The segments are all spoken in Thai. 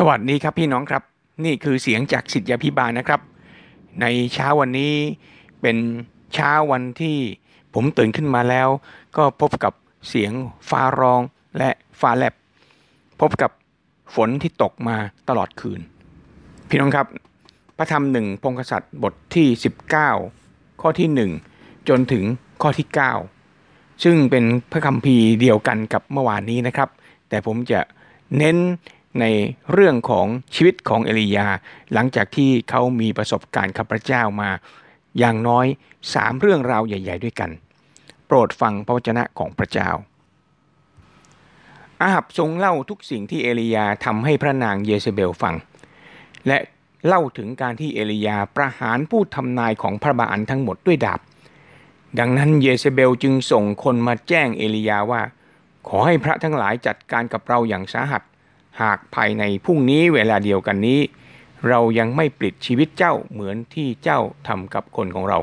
สวัสดีครับพี่น้องครับ นี่คือเสียงจากสิทธยาพิบาลนะครับ ในเช้าวันนี้เป็นเช้าวันที่ผมตื่นขึ้นมาแล้ว ก็พบกับเสียงฟ้าร้องและฟ้าแลบ พบกับฝนที่ตกมาตลอดคืน พี่น้องครับ พระธรรมหนึ่งพงศษัตริย์บทที่ 19 ข้อที่ 1 จนถึงข้อที่ 9 ซึ่งเป็นพระคัมภีร์เดียวกันกับเมื่อวานนี้นะครับ แต่ผมจะเน้น ในเรื่องของชีวิตของเอลียา หลังจากที่เขามีประสบการณ์กับพระเจ้ามา อย่างน้อยสามเรื่องราวใหญ่ ๆ ด้วยกัน โปรดฟังพระวจนะของพระเจ้า อาหับทรงเล่าทุกสิ่งที่เอลียาทำให้พระนางเยเซเบลฟัง และเล่าถึงการที่เอลียาประหารผู้ทำนายของพระบาอันทั้งหมดด้วยดาบ ดังนั้นเยเซเบลจึงส่งคนมาแจ้งเอลียาว่า ขอให้พระทั้งหลายจัดการกับเราอย่างสาหัส หากภายในพรุ่งนี้เวลาเดียวกันนี้ เรายังไม่ปลิดชีวิตเจ้าเหมือนที่เจ้าทำกับคนของเรา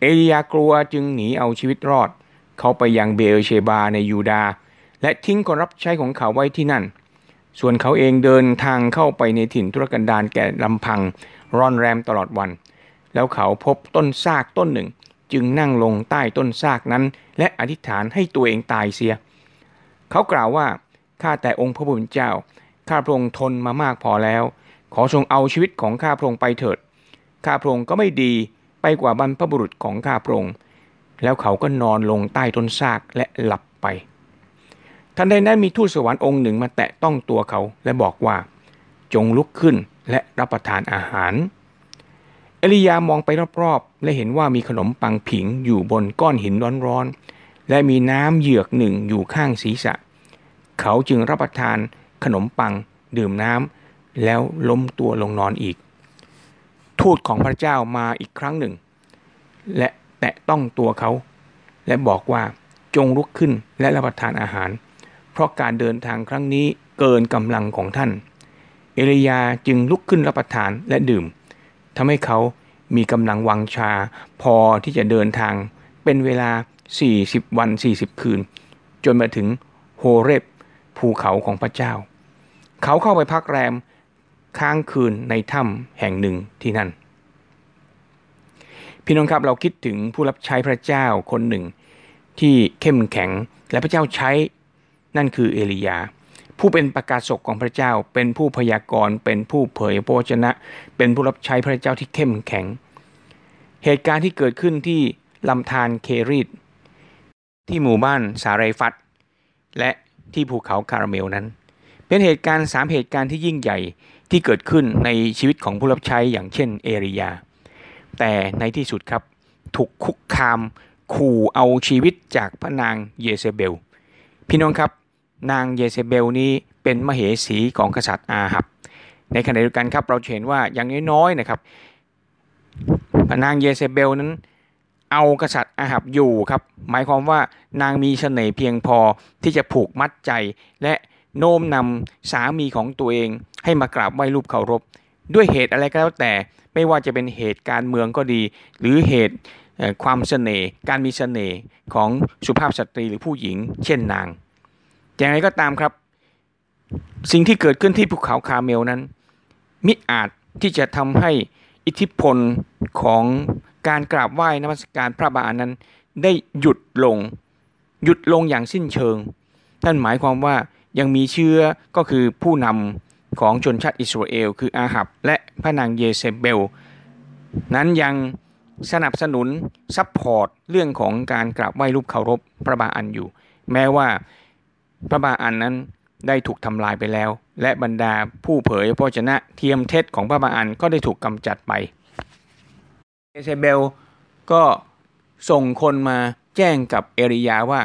เอลียากลัวจึงหนีเอาชีวิตรอด เขาไปยังเบลเชบาในยูดา และทิ้งคนรับใช้ของเขาไว้ที่นั่น ส่วนเขาเองเดินทางเข้าไปในถิ่นทุรกันดารแก่ลำพังร่อนแรมตลอดวัน แล้วเขาพบต้นซากต้นหนึ่ง จึงนั่งลงใต้ต้นซากนั้น และอธิษฐานให้ตัวเองตายเสีย เขากล่าวว่า ข้าแต่องค์พระผู้เป็นเจ้า ข้าพระองค์ทนมามากพอแล้ว ขอทรงเอาชีวิตของข้าพระองค์ไปเถิด ข้าพระองค์ก็ไม่ดีไปกว่าบรรพบุรุษของข้าพระองค์แล้วเขาก็นอนลงใต้ต้นซากและหลับไป ทันใดนั้นมีทูตสวรรค์องค์หนึ่งมาแตะต้องตัวเขาและบอกว่า จงลุกขึ้นและรับประทานอาหาร เอลียามองไปรอบๆ และเห็นว่ามีขนมปังผิงอยู่บนก้อนหินร้อนๆ และมีน้ำเหยือกหนึ่งอยู่ข้างศีรษะเขาจึงรับประทานขนมปังดื่มน้ำแล้วล้มตัวลงนอนอีก ทูตของพระเจ้ามาอีกครั้งหนึ่ง และแตะต้องตัวเขา และบอกว่าจงลุกขึ้นและรับประทานอาหาร เพราะการเดินทางครั้งนี้เกินกำลังของท่าน เอลียาจึงลุกขึ้นรับประทานและดื่มทำให้เขามีกำลังวังชาพอที่จะเดินทางเป็นเวลา 40 วัน 40 คืน จนมาถึงโฮเรบ ภูเขาของพระเจ้า เขาเข้าไปพักแรมค้างคืนในถ้ำแห่งหนึ่งที่นั่น พี่น้องครับเราคิดถึงผู้รับใช้พระเจ้าคนหนึ่ง ที่เข้มแข็งและพระเจ้าใช้นั่นคือเอลียา ผู้เป็นประกาศกของพระเจ้า เป็นผู้พยากรณ์เป็นผู้เผยพระวจนะ เป็นผู้รับใช้พระเจ้าที่เข้มแข็ง เหตุการณ์ที่เกิดขึ้นที่ลำธารเครีดที่หมู่บ้านสาไรฟัตและ ที่ภูเขาคาราเมลนั้น เป็นเหตุการณ์สามเหตุการณ์ที่ยิ่งใหญ่ที่เกิดขึ้นในชีวิตของผู้รับใช้อย่างเช่นเอริยา แต่ในที่สุดครับถูกคุกคามขู่เอาชีวิตจากพระนางเยเซเบล พี่น้องครับ นางเยเซเบลนี้เป็นมเหสีของกษัตริย์อาหับ ในขณะเดียวกันครับเราเห็นว่าอย่างน้อยๆนะครับพระนางเยเซเบลนั้น เอากษัตริย์อาหับอยู่ครับหมายความว่านางมีเสน่ห์เพียงพอที่จะผูกมัดใจ และโน้มนำสามีของตัวเองให้มากราบไหว้รูปเคารพ ด้วยเหตุอะไรก็แล้วแต่ไม่ว่าจะเป็นเหตุการเมืองก็ดี หรือเหตุความเสน่ห์การมีเสน่ห์ของสุภาพสตรีหรือผู้หญิง เช่นนางอย่างไรก็ตามครับ สิ่งที่เกิดขึ้นที่ภูเขาคาเมลนั้น มิอาจที่จะทำให้อิทธิพลของ การกราบไหว้นมัสการพระบาทนั้น ได้หยุดลง หยุดลงอย่างสิ้นเชิง ท่านหมายความว่ายังมีเชื้อก็คือผู้นำของชนชาติอิสราเอล คืออาหับ และพระนางเยเซเบล นั้นยังสนับสนุน support เรื่องของการกราบไหว้รูปเคารพพระบาอัลอยู่ แม้ว่าพระบาอัลนั้นได้ถูกทำลายไปแล้ว และบรรดาผู้เผยพระวจนะเทียมเท็จของพระบาอัลก็ได้ถูกกำจัดไป เยเซเบลก็ส่งคนมาแจ้งกับเอลียาห์ว่า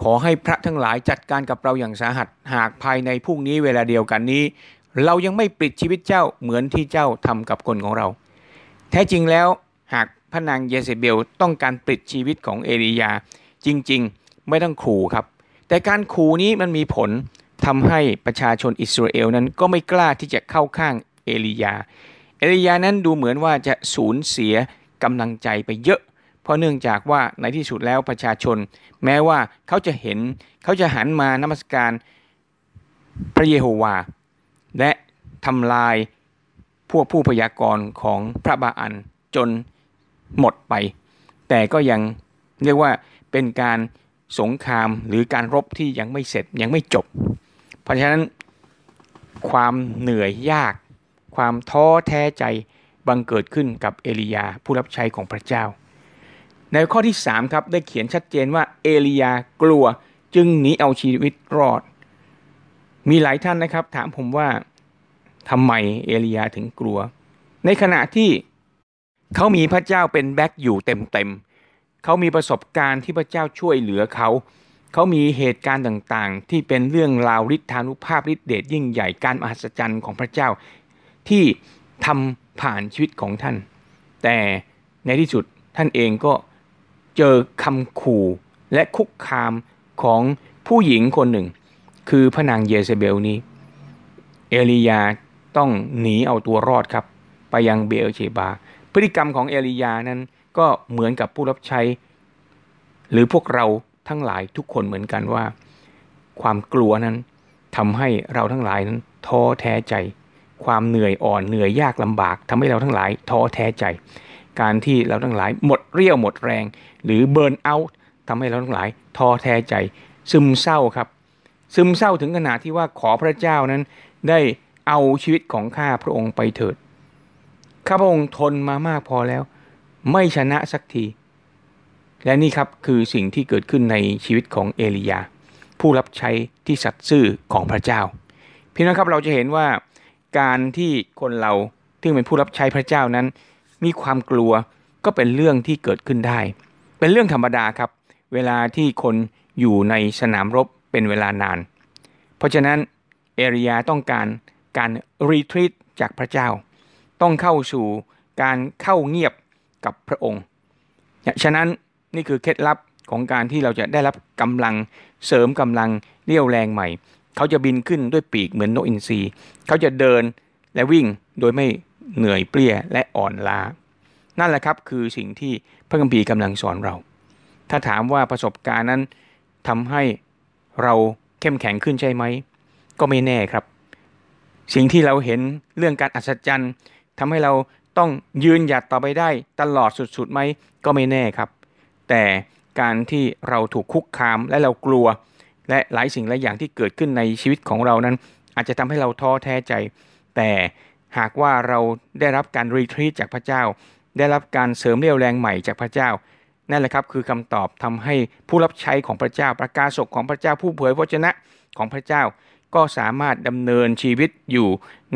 ขอให้พระทั้งหลายจัดการกับเราอย่างสาหัสหากภายในพรุ่งนี้เวลาเดียวกันนี้ เรายังไม่ปิดชีวิตเจ้าเหมือนที่เจ้าทำกับคนของเรา แท้จริงแล้วหากพระนางเยเซเบลต้องการปิดชีวิตของเอริยา จริงๆ ไม่ต้องขู่ครับ แต่การขู่นี้มันมีผลทำให้ประชาชนอิสราเอลนั้นก็ไม่กล้าที่จะเข้าข้างเอลียา เอลียานั้นดูเหมือนว่าจะสูญเสียกำลังใจไปเยอะ เพราะเนื่องจากว่าในที่สุดแล้วประชาชน แม้ว่าเขาจะเห็นเขาจะหันมานมัสการพระเยโฮวา และทำลายพวกผู้พยากรณ์ของพระบาอันจนหมดไป แต่ก็ยังเรียกว่าเป็นการสงครามหรือการรบที่ยังไม่เสร็จยังไม่จบ เพราะฉะนั้นความเหนื่อยยาก ความท้อแท้ใจบังเกิดขึ้นกับเอลียาผู้รับใช้ของพระเจ้า ในข้อที่3ครับได้เขียนชัดเจนว่าเอลียากลัวจึงหนีเอาชีวิตรอด มีหลายท่านนะครับ ถามผมว่าทำไมเอลียาถึงกลัว ในขณะที่เขามีพระเจ้าเป็นแบ็กอยู่เต็มๆเขามีประสบการณ์ที่พระเจ้าช่วยเหลือเขาเขามีเหตุการณ์ต่างๆ ที่เป็นเรื่องราวฤทธานุภาพฤทธิเดชยิ่งใหญ่การมหัศจรรย์ของพระเจ้า ที่ทำผ่านชีวิตของท่าน แต่ในที่สุดท่านเองก็เจอคำขู่และคุกคามของผู้หญิงคนหนึ่ง คือพระนางเยเซเบลนี้ เอลียาต้องหนีเอาตัวรอดครับ ไปยังเบลเชบา พฤติกรรมของเอลียานั้นก็เหมือนกับผู้รับใช้ หรือพวกเราทั้งหลายทุกคนเหมือนกันว่า ความกลัวนั้นทำให้เราทั้งหลายนั้นท้อแท้ใจ ความเหนื่อยอ่อนเหนื่อยยากลำบากทำให้เราทั้งหลายท้อแท้ใจ การที่เราทั้งหลายหมดเรี่ยวหมดแรง หรือเบิร์นเอาท์ทำให้เราทั้งหลายท้อแท้ใจ ซึมเศร้าครับ ซึมเศร้าถึงขนาดที่ว่าขอพระเจ้านั้น ได้เอาชีวิตของข้าพระองค์ไปเถิดข้าพระองค์ทนมามากพอแล้ว ไม่ชนะสักที และนี่ครับคือสิ่งที่เกิดขึ้นในชีวิตของเอลียา ผู้รับใช้ที่สัตย์ซื่อของพระเจ้าพี่น้องครับเราจะเห็นว่า การที่คนเราที่เป็นผู้รับใช้พระเจ้านั้น มีความกลัวก็เป็นเรื่องที่เกิดขึ้นได้ เป็นเรื่องธรรมดาครับ เวลาที่คนอยู่ในสนามรบเป็นเวลานาน เพราะฉะนั้นเอริยาต้องการการรีทรีตจากพระเจ้า ต้องเข้าสู่การเข้าเงียบกับพระองค์ ฉะนั้นนี่คือเคล็ดลับของการที่เราจะได้รับกำลังเสริมกำลังเรี่ยวแรงใหม่ เขาจะบินขึ้นด้วยปีกเหมือนนกอินทรีเขาจะเดินและวิ่งโดยไม่เหนื่อยเปรี้ยและอ่อนล้า นั่นแหละครับคือสิ่งที่พระคัมภีร์กำลังสอนเรา ถ้าถามว่าประสบการณ์นั้นทำให้เราเข้มแข็งขึ้นใช่ไหม ก็ไม่แน่ครับ สิ่งที่เราเห็นเรื่องการอัศจรรย์ทำให้เราต้องยืนหยัดต่อไปได้ตลอดสุดๆไหมก็ไม่แน่ครับ แต่การที่เราถูกคุกคามและเรากลัว และหลายสิ่งหลายอย่างที่เกิดขึ้นในชีวิตของเรานั้น อาจจะทำให้เราท้อแท้ใจ แต่หากว่าเราได้รับการรีทรีตจากพระเจ้า ได้รับการเสริมเรี่ยวแรงใหม่จากพระเจ้านั่นแหละครับคือคำตอบทำให้ผู้รับใช้ของพระเจ้า ประกาศศของพระเจ้าผู้เผยพระชนะของพระเจ้า ก็สามารถดำเนินชีวิตอยู่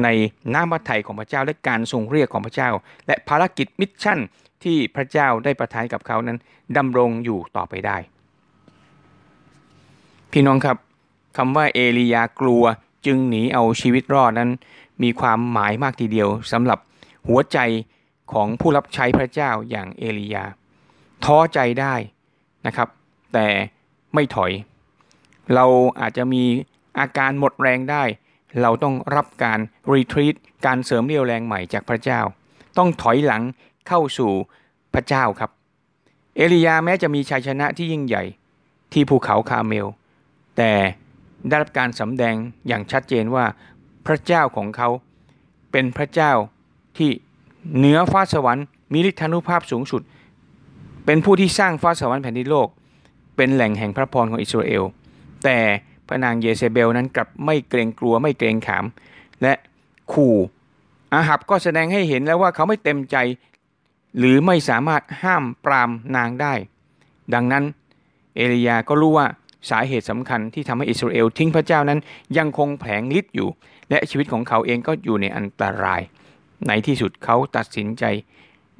ในน้ำพระทัยของพระเจ้า และการทรงเรียกของพระเจ้า และภารกิจมิชชั่นที่พระเจ้าได้ประทานกับเขานั้นดำรงอยู่ต่อไปได้ พี่น้องครับคำว่าเอลียากลัวจึงหนีเอาชีวิตรอดนั้น มีความหมายมากทีเดียวสำหรับหัวใจของผู้รับใช้พระเจ้าอย่างเอลียา ท้อใจได้นะครับ แต่ไม่ถอย เราอาจจะมีอาการหมดแรงได้ เราต้องรับการรีทรีตการเสริมเรี่ยวแรงใหม่จากพระเจ้า ต้องถอยหลังเข้าสู่พระเจ้าครับ เอลียาแม้จะมีชัยชนะที่ยิ่งใหญ่ที่ภูเขาคาเมล แต่ได้รับการสำแดงอย่างชัดเจนว่าพระเจ้าของเขาเป็นพระเจ้าที่เหนือฟ้าสวรรค์มีฤทธานุภาพสูงสุด เป็นผู้ที่สร้างฟ้าสวรรค์แผ่นดินโลก เป็นแหล่งแห่งพระพรของอิสราเอล แต่พระนางเยเซเบลนั้นกลับไม่เกรงกลัวไม่เกรงขาม และขู่อาหับก็แสดงให้เห็นแล้วว่าเขาไม่เต็มใจ หรือไม่สามารถห้ามปรามนางได้ ดังนั้นเอลียาก็รู้ว่า สาเหตุสำคัญที่ทำให้อิสราเอลทิ้งพระเจ้านั้นยังคงแผลงฤทธิ์อยู่ และชีวิตของเขาเองก็อยู่ในอันตราย ในที่สุดเขาตัดสินใจ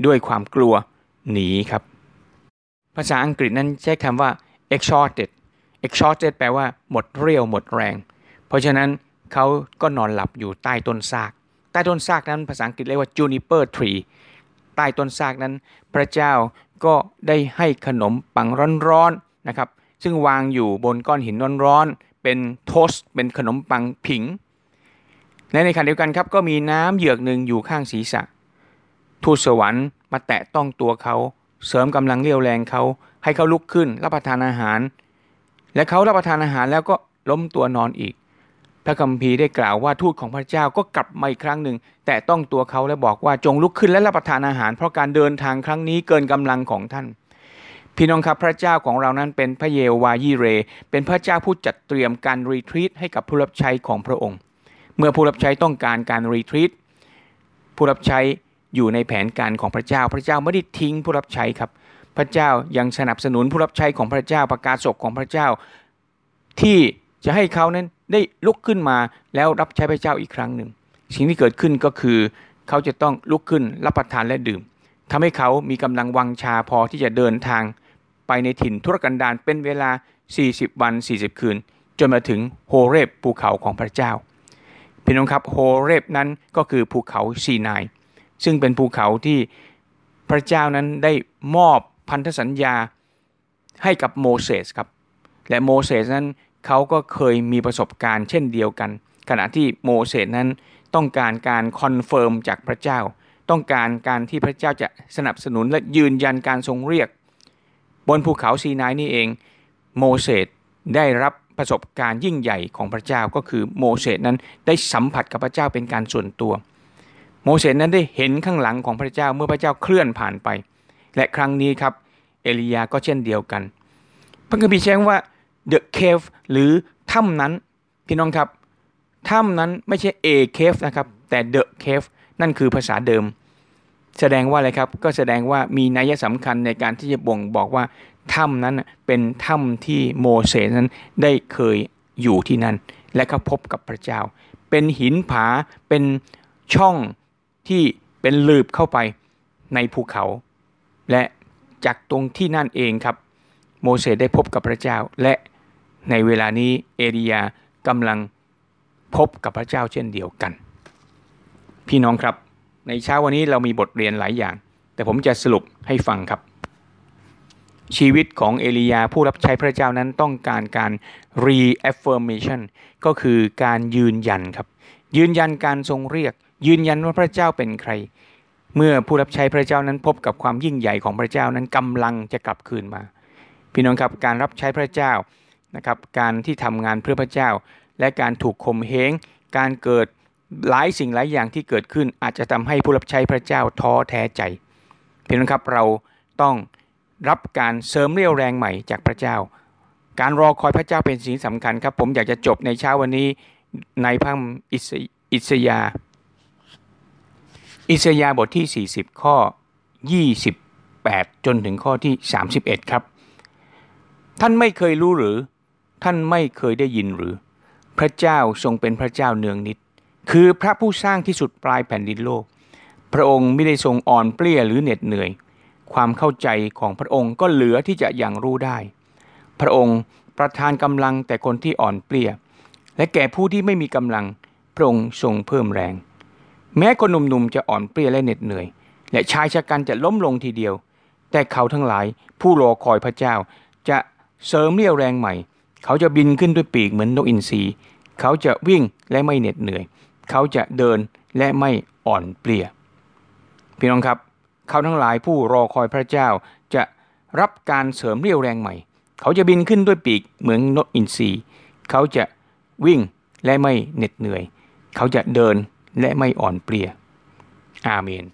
ด้วยความกลัวหนีครับ ภาษาอังกฤษนั้นใช้คำว่า exhausted exhausted แปลว่าหมดเรี่ยวหมดแรง เพราะฉะนั้นเขาก็นอนหลับอยู่ใต้ต้นซาก ใต้ต้นซากนั้นภาษาอังกฤษเรียกว่า juniper tree ใต้ต้นซากนั้น พระเจ้าก็ได้ให้ขนมปังร้อนๆนะครับ ซึ่งวางอยู่บนก้อนหินร้อนๆเป็นโทสเป็นขนมปังผิง และในขณะเดียวกันครับก็มีน้ำเหยือกหนึ่งอยู่ข้างศีรษะ ทูตสวรรค์มาแตะต้องตัวเขา เสริมกำลังเรียวแรงเขาให้เขาลุกขึ้นรับประทานอาหาร และเขารับประทานอาหารแล้วก็ล้มตัวนอนอีก พระคัมภีร์ได้กล่าวว่าทูตของพระเจ้าก็กลับมาอีกครั้งหนึ่ง แต่ต้องตัวเขาและบอกว่าจงลุกขึ้นและรับประทานอาหาร เพราะการเดินทางครั้งนี้เกินกำลังของท่าน พี่น้องครับพระเจ้าของเรานั้นเป็นพระเยวายีเร เป็นพระเจ้าผู้จัดเตรียมการรีทรีตให้กับผู้รับใช้ของพระองค์ เมื่อผู้รับใช้ต้องการการรีทรีตผู้รับใช้อยู่ในแผนการของพระเจ้า พระเจ้าไม่ได้ทิ้งผู้รับใช้ครับ พระเจ้ายังสนับสนุนผู้รับใช้ของพระเจ้าประกาศศกของพระเจ้า ที่จะให้เขานั้นได้ลุกขึ้นมาแล้วรับใช้พระเจ้าอีกครั้งหนึ่ง สิ่งที่เกิดขึ้นก็คือ เขาจะต้องลุกขึ้นรับประทานและดื่ม ทำให้เขามีกำลังวังชาพอที่จะเดินทาง ไปในถิ่นทุรกันดารเป็นเวลา 40 วัน 40 คืน จนมาถึงโฮเรบภูเขาของพระเจ้าพี่น้องครับโฮเรบนั้นก็คือภูเขาซีนายซึ่งเป็นภูเขาที่พระเจ้านั้นได้มอบพันธสัญญาให้กับโมเสสครับ และโมเสสนั้นเขาก็เคยมีประสบการณ์เช่นเดียวกัน ขณะที่โมเสสนั้นต้องการการ confirm จากพระเจ้า ต้องการการที่พระเจ้าจะสนับสนุนและยืนยันการทรงเรียก บนภูเขาซีนายนี่เอง โมเสสได้รับประสบการณ์ยิ่งใหญ่ของพระเจ้าก็คือโมเสสนั้นได้สัมผัสกับพระเจ้าเป็นการส่วนตัว โมเสสนั้นได้เห็นข้างหลังของพระเจ้าเมื่อพระเจ้าเคลื่อนผ่านไป และครั้งนี้ครับเอลียาห์ก็เช่นเดียวกัน พระคัมภีร์แจ้งว่า the cave หรือถ้ำนั้นพี่น้องครับถ้ำนั้นไม่ใช่ a cave นะครับแต่ the cave นั่นคือภาษาเดิม แสดงว่าอะไรครับก็แสดงว่ามีนัยสำคัญในการที่จะบ่งบอกว่าถ้ำนั้นเป็นถ้ำที่โมเสสนั้นได้เคยอยู่ที่นั่น และก็พบกับพระเจ้า เป็นหินผาเป็นช่องที่เป็นลืบเข้าไปในภูเขา และจากตรงที่นั่นเองครับ โมเสสได้พบกับพระเจ้า และในเวลานี้เอลียากำลังพบกับพระเจ้าเช่นเดียวกัน พี่น้องครับ ในเช้าวันนี้เรามีบทเรียนหลายอย่าง แต่ผมจะสรุปให้ฟังครับ ชีวิตของเอลียาผู้รับใช้พระเจ้านั้นต้องการการ reaffirmation ก็คือการยืนยันครับ ยืนยันการทรงเรียก ยืนยันว่าพระเจ้าเป็นใคร เมื่อผู้รับใช้พระเจ้านั้นพบกับความยิ่งใหญ่ของพระเจ้านั้นกำลังจะกลับคืนมา พี่น้องครับการรับใช้พระเจ้านะครับการที่ทำงานเพื่อพระเจ้า และการถูกข่มเหงการเกิด หลายสิ่งหลายอย่างที่เกิดขึ้นอาจจะทำให้ผู้รับใช้พระเจ้าท้อแท้ใจพี่น้องครับเราต้องรับการเสริมเรี่ยวแรงใหม่จากพระเจ้า การรอคอยพระเจ้าเป็นสิ่งสำคัญครับ ผมอยากจะจบในเช้าวันนี้ในพระอิสยาอิสยาบทที่ 40 ข้อ 28 จนถึงข้อที่ 31 ครับ ท่านไม่เคยรู้หรือ ท่านไม่เคยได้ยินหรือ พระเจ้าทรงเป็นพระเจ้าเนืองนิด คือพระผู้สร้างที่สุดปลายแผ่นดินโลก พระองค์ไม่ได้ทรงอ่อนเปลี้ยหรือเหน็ดเหนื่อย ความเข้าใจของพระองค์ก็เหลือที่จะยังรู้ได้ พระองค์ประทานกำลังแต่คนที่อ่อนเปลี้ย และแก่ผู้ที่ไม่มีกำลัง พระองค์ทรงเพิ่มแรง แม้คนหนุ่มๆจะอ่อนเปลี้ยและเหน็ดเหนื่อย และชายชะกันจะล้มลงทีเดียว แต่เขาทั้งหลายผู้รอคอยพระเจ้า จะเสริมเรี่ยวแรงใหม่ เขาจะบินขึ้นด้วยปีกเหมือนนกอินทรีเขาจะวิ่งและไม่เหน็ดเหนื่อย เขาจะเดินและไม่อ่อนเปลี่ย พี่น้องครับ เขาทั้งหลายผู้รอคอยพระเจ้าจะรับการเสริมเรี่ยวแรงใหม่ เขาจะบินขึ้นด้วยปีกเหมือนนกอินทรีเขาจะวิ่งและไม่เหน็ดเหนื่อย เขาจะเดินและไม่อ่อนเปลี่ย อาเมน